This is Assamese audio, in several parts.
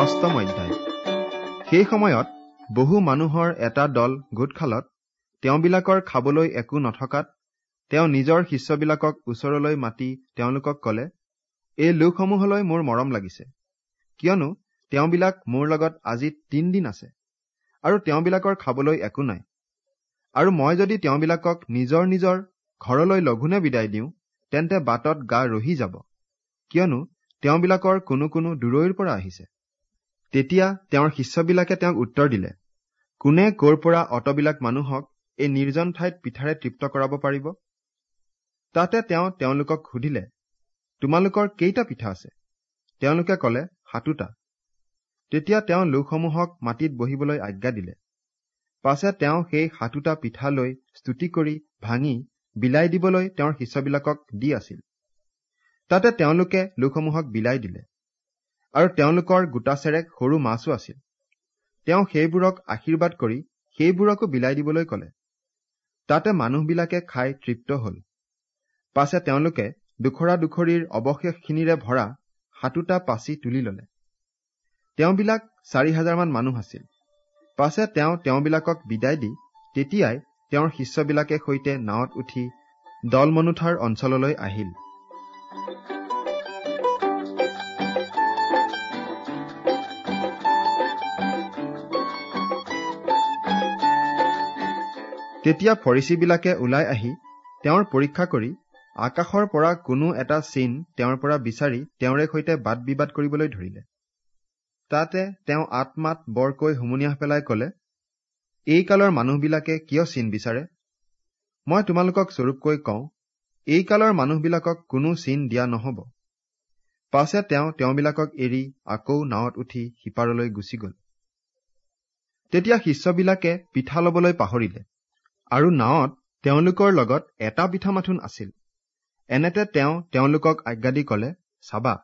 অষ্টম অধ্যায়। সেই সময়ত বহু মানুহৰ এটা দল গোট খালত তেওঁবিলাকৰ খাবলৈ একো নথকাত তেওঁ নিজৰ শিষ্যবিলাকক ওচৰলৈ মাতি তেওঁলোকক কলে এই লোকসমূহলৈ মোৰ মৰম লাগিছে। কিয়নো তেওঁবিলাক মোৰ লগত আজি তিনদিন আছে আৰু তেওঁবিলাকৰ খাবলৈ একো নাই। আৰু মই যদি তেওঁবিলাকক নিজৰ নিজৰ ঘৰলৈ লঘোণে বিদায় দিওঁ তেন্তে বাটত গা ৰহি যাব। কিয়নো তেওঁবিলাকৰ কোনো কোনো দূৰৈৰ পৰা আহিছে। তেতিয়া তেওঁৰ শিষ্যবিলাকে তেওঁক উত্তৰ দিলে কোনে কৰ পৰা অতবিলাক মানুহক এই নিৰ্জন ঠাইত পিঠাৰে তৃপ্ত কৰাব পাৰিব? তাতে তেওঁ তেওঁলোকক সুধিলে তোমালোকৰ কেইটা পিঠা আছে? তেওঁলোকে কলে সাতোটা। তেতিয়া তেওঁ লোকসমূহক মাটিত বহিবলৈ আজ্ঞা দিলে। পাছে তেওঁ সেই সাতোটা পিঠা লৈ স্তুতি কৰি ভাঙি বিলাই দিবলৈ তেওঁৰ শিষ্যবিলাকক দি আছিল। তাতে তেওঁলোকে লোকসমূহক বিলাই দিলে। আৰু তেওঁলোকৰ গোটাচেৰেক সৰু মাছো আছিল। তেওঁ সেইবোৰক আশীৰ্বাদ কৰি সেইবোৰকো বিলাই দিবলৈ কলে। তাতে মানুহবিলাকে খাই তৃপ্ত হল। পাছে তেওঁলোকে দুখৰা দুখৰীৰ অৱশেষখিনিৰে ভৰা সাতোটা পাচি তুলি ললে। তেওঁবিলাক চাৰি হাজাৰমান মানুহ আছিল। পাছে তেওঁ তেওঁবিলাকক বিদায় দি তেতিয়াই তেওঁৰ শিষ্যবিলাকে সৈতে নাৱত উঠি দলমনুঠাৰ অঞ্চললৈ আহিল। তেতিয়া ফৰিচীবিলাকে ওলাই আহি তেওঁৰ পৰীক্ষা কৰি আকাশৰ পৰা কোনো এটা চিন তেওঁৰ পৰা বিচাৰি তেওঁৰে সৈতে বাদ বিবাদ কৰিবলৈ ধৰিলে। তাতে তেওঁ আত্মাত বৰকৈ হুমুনিয়াহ পেলাই কলে এই কালৰ মানুহবিলাকে কিয় চিন বিচাৰে? মই তোমালোকক স্বৰূপকৈ কওঁ এই কালৰ মানুহবিলাকক কোনো চিন দিয়া নহব পাছে তেওঁ তেওঁবিলাকক এৰি আকৌ নাৱত উঠি সিপাৰলৈ গুচি গল। তেতিয়া শিষ্যবিলাকে পিঠা লবলৈ পাহৰিলে। আৰু নাৱত তেওঁলোকৰ লগত এটা পিঠা মাথোন আছিল। এনেতে তেওঁ তেওঁলোকক আজ্ঞা দি কলে চাবা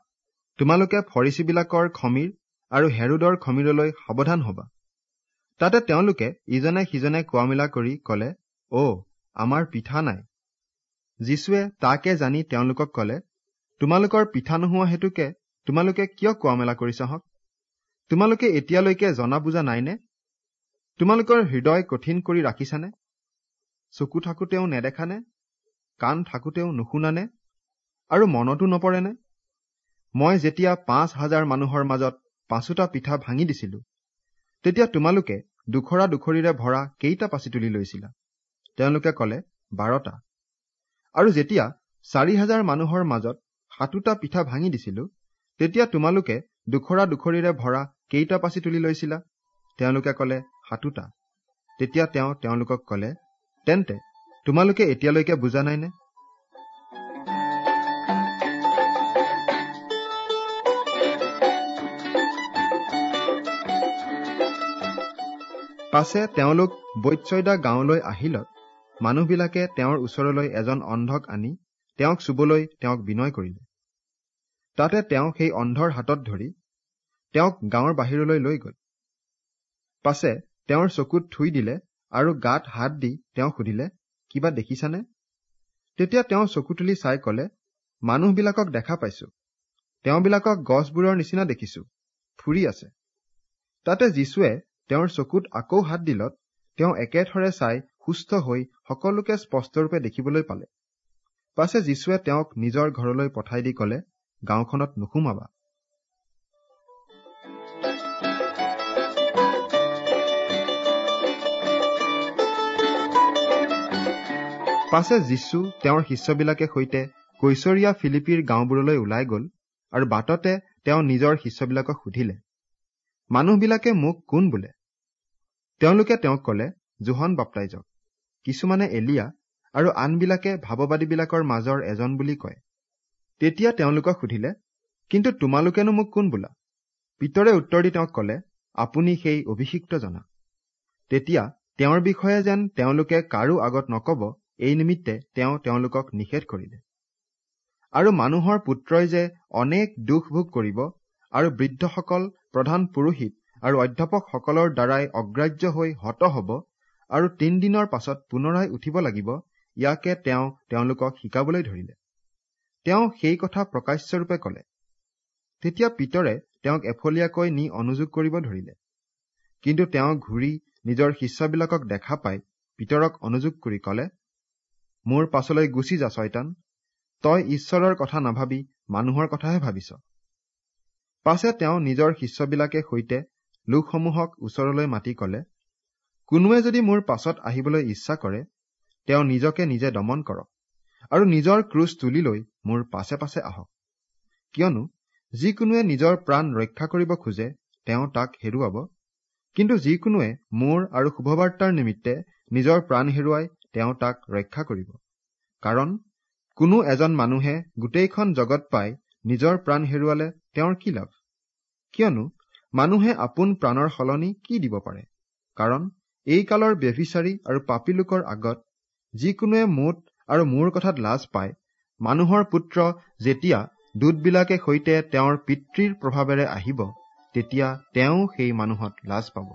তোমালোকে ফৰিচীবিলাকৰ খমীৰ আৰু হেৰুদৰ খমীৰলৈ সাৱধান হবা। তাতে তেওঁলোকে ইজনে সিজনে কোৱা মেলা কৰি কলে অ আমাৰ পিঠা নাই। যীশুৱে তাকে জানি তেওঁলোকক কলে তোমালোকৰ পিঠা নোহোৱা হেতুকে তোমালোকে কিয় কোৱা মেলা কৰিছা হওক তোমালোকে এতিয়ালৈকে জনা বুজা নাইনে? তোমালোকৰ হৃদয় কঠিন কৰি ৰাখিছানে? চকু থাকোতেও নেদেখানে কাণ থাকোতেও নুশুনানে আৰু মনতো নপৰেনে? মই যেতিয়া পাঁচ হাজাৰ মানুহৰ মাজত পাঁচোটা পিঠা ভাঙি দিছিলো তেতিয়া তোমালোকে দুখৰা দুখৰীৰে ভৰা কেইটা পাচি তুলি লৈছিলা? তেওঁলোকে কলে বাৰটা। আৰু যেতিয়া চাৰি হাজাৰ মানুহৰ মাজত সাতোটা পিঠা ভাঙি দিছিলো তেতিয়া তোমালোকে দুখৰা দুখৰীৰে ভৰা কেইটা পাচি তুলি লৈছিলা? তেওঁলোকে কলে সাতোটা। তেতিয়া তেওঁ তেওঁলোকক কলে তেন্তে তোমালোকে এতিয়ালৈকে বুজা নাইনে? পাছে তেওঁলোক বৈচ্যদা গাঁৱলৈ আহিলত মানুহবিলাকে তেওঁৰ ওচৰলৈ এজন অন্ধক আনি তেওঁক চুবলৈ তেওঁক বিনয় কৰিলে। তাতে তেওঁ সেই অন্ধৰ হাতত ধৰি তেওঁক গাঁৱৰ বাহিৰলৈ লৈ গল। পাছে তেওঁৰ চকুত থুই দিলে আৰু গাত হাত দি তেওঁ সুধিলে কিবা দেখিছানে? তেতিয়া তেওঁ চকু তুলি চাই কলে মানুহবিলাকক দেখা পাইছো। তেওঁবিলাকক গছবোৰৰ নিচিনা দেখিছো। ফুৰি আছে। তাতে যীশুৱে তেওঁৰ চকুত আকৌ হাত দিলত তেওঁ একেথৰে চাই সুস্থ হৈ সকলোকে স্পষ্টৰূপে দেখিবলৈ পালে। পাছে যীশুৱে তেওঁক নিজৰ ঘৰলৈ পঠাই দি কলে গাঁওখনত নুসুমাবা। পাছে যীশু তেওঁৰ শিষ্যবিলাকে সৈতে কৈচৰীয়া ফিলিপিৰ গাঁওবোৰলৈ ওলাই গল আৰু বাটতে তেওঁ নিজৰ শিষ্যবিলাকক সুধিলে মানুহবিলাকে মোক কোন বোলে? তেওঁলোকে তেওঁক কলে জোহন বাপ্তাইজক কিছুমানে এলিয়া আৰু আনবিলাকে ভাৱবাদীবিলাকৰ মাজৰ এজন বুলি কয়। তেতিয়া তেওঁলোকক সুধিলে কিন্তু তোমালোকেনো মোক কোন বোলা? পিতৰে উত্তৰ দি তেওঁক কলে আপুনি সেই অভিষিক্ত জনা তেতিয়া তেওঁৰ বিষয়ে যেন তেওঁলোকে কাৰো আগত নকব এই নিমিত্তে তেওঁ তেওঁলোকক নিষেধ কৰিলে। আৰু মানুহৰ পুত্ৰই যে অনেক দুখ ভোগ কৰিব আৰু বৃদ্ধসকল প্ৰধান পুৰোহিত আৰু অধ্যাপকসকলৰ দ্বাৰাই অগ্ৰাহ্য হৈ হত হব আৰু তিনিদিনৰ পাছত পুনৰাই উঠিব লাগিব ইয়াকে তেওঁ তেওঁলোকক শিকাবলৈ ধৰিলে। তেওঁ সেই কথা প্ৰকাশ্যৰূপে কলে। তেতিয়া পিতৰে তেওঁক এফলীয়াকৈ নি অনুযোগ কৰিব ধৰিলে। কিন্তু তেওঁ ঘূৰি নিজৰ শিষ্যবিলাকক দেখা পাই পিতৰক অনুযোগ কৰি কলে মোৰ পাছলৈ গুচি যা ছয়তান। তই ঈশ্বৰৰ কথা নাভাবি মানুহৰ কথাহে ভাবিছ। পাছে তেওঁ নিজৰ শিষ্যবিলাকে সৈতে লোকসমূহক ওচৰলৈ মাতি কলে কোনোৱে যদি মোৰ পাছত আহিবলৈ ইচ্ছা কৰে তেওঁ নিজকে নিজে দমন কৰক আৰু নিজৰ ক্ৰুচ তুলি লৈ মোৰ পাছে পাছে আহক। কিয়নো যিকোনোৱে নিজৰ প্ৰাণ ৰক্ষা কৰিব খোজে তেওঁ তাক হেৰুৱাব। কিন্তু যিকোনোৱে মোৰ আৰু শুভবাৰ্তাৰ নিমিত্তে নিজৰ প্ৰাণ হেৰুৱাই তেওঁ তাক ৰক্ষা কৰিব। কাৰণ কোনো এজন মানুহে গোটেইখন জগত পাই নিজৰ প্ৰাণ হেৰুৱালে তেওঁৰ কি লাভ? কিয়নো মানুহে আপোন প্ৰাণৰ সলনি কি দিব পাৰে? কাৰণ এই কালৰ ব্যভিচাৰী আৰু পাপী লোকৰ আগত যিকোনোৱে মোত আৰু মোৰ কথাত লাজ পায় মানুহৰ পুত্ৰ যেতিয়া দূতবিলাকে সৈতে তেওঁৰ পিতৃৰ প্ৰভাৱেৰে আহিব তেতিয়া তেওঁ সেই মানুহত লাজ পাব।